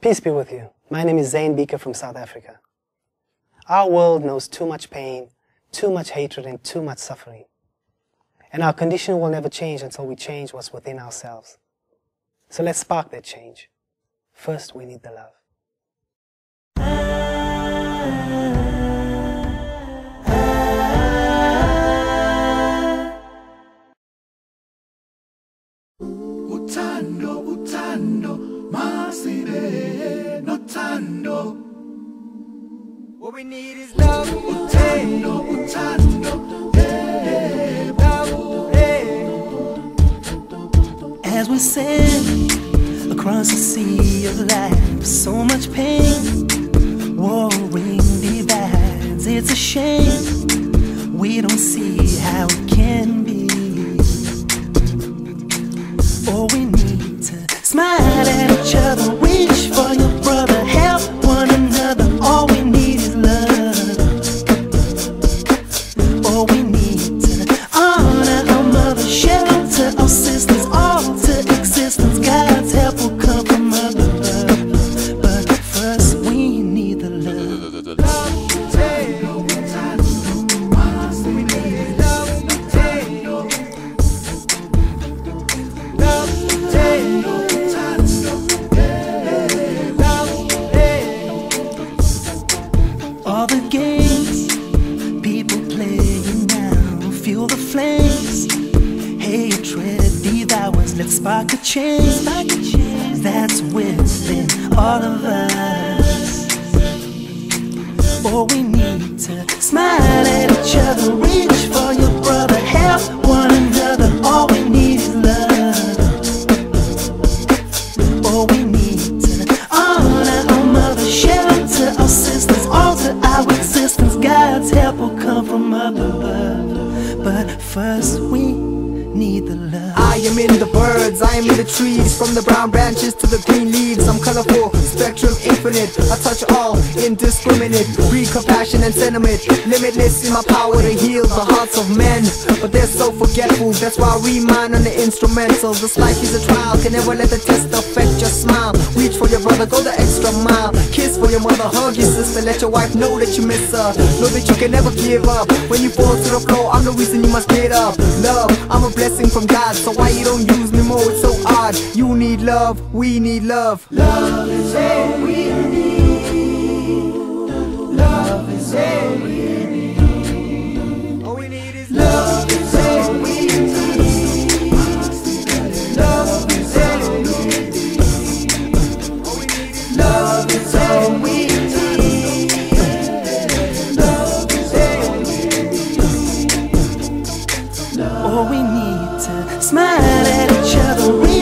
Peace be with you. My name is Zain Bhikha from South Africa. Our world knows too much pain, too much hatred, and too much suffering. And our condition will never change until we change what's within ourselves. So let's spark that change. First, we need the love. What we need is love. Utando, utando, hey, Love, hey. As we sail across the sea of life, so much pain, warring divides. It's a shame fuel the flames. Hatred devours. Let's spark a change. That's within all of us. Oh, we need to smile at each other, reach for your brother, help one another. All we need is love. Oh, we need to honor our mother, shelter our sisters, alter our existence. God's help will come from above. First, we need the love. I am in the birds, I am in the trees. From the brown branches to the green leaves I'm colorful, spectrum infinite. I touch all, indiscriminate Breed compassion and sentiment. Limitless in my power to heal the hearts of men. But they're so forgetful That's why I remind on the instrumentals This life is a trial, can never let the test affect your smile. Reach for your brother, go the extra mile. Kiss for your mother, hug your sister Let your wife know that you miss her. Know that you can never give up. When you fall to the floor, I'm the reason you must get up. Love, I'm a blessing from God So why you don't use me more, it's so odd. You need love, we need love. Love is all we need. Love is all we need. All we need is love is all we need. Love is all we need. All we need. Is love is all we need. All we need to smile at each other.